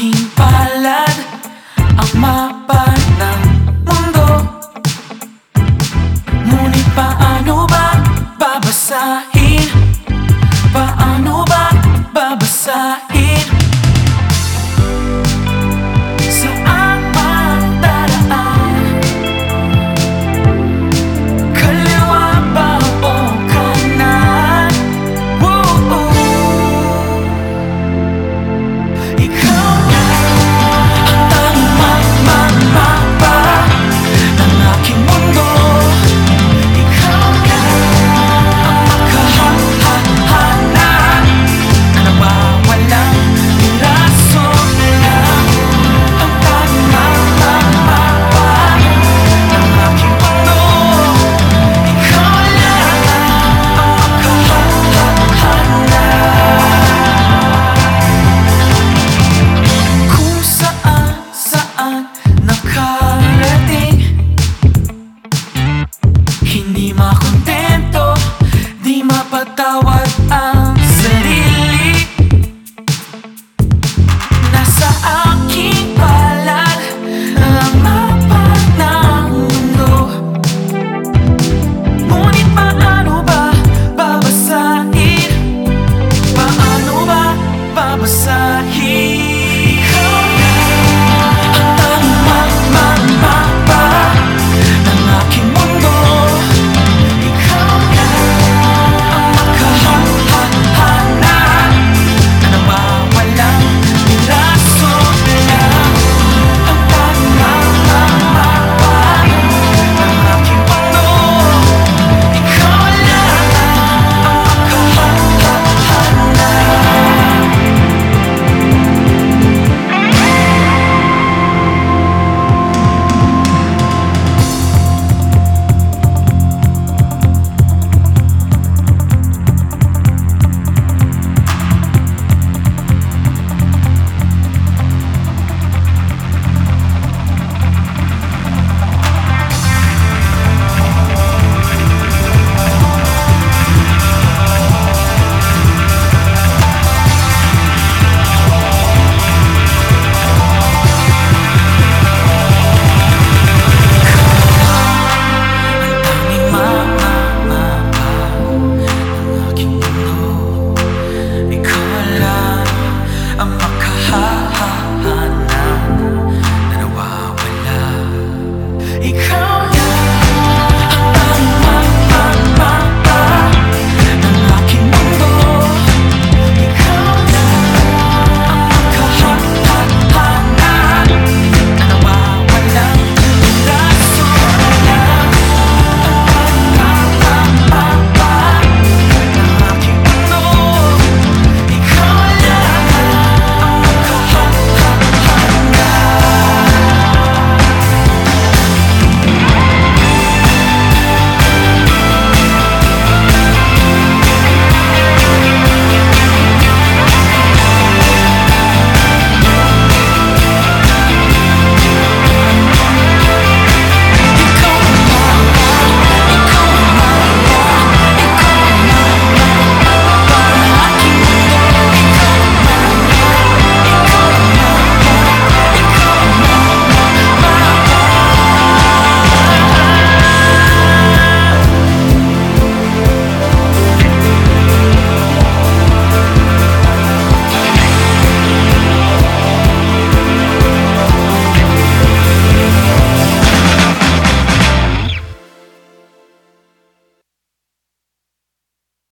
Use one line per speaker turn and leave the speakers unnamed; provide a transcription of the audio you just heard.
aking palad Ang mapa ng mundo. Ngunit paano ba babasahin but that was. i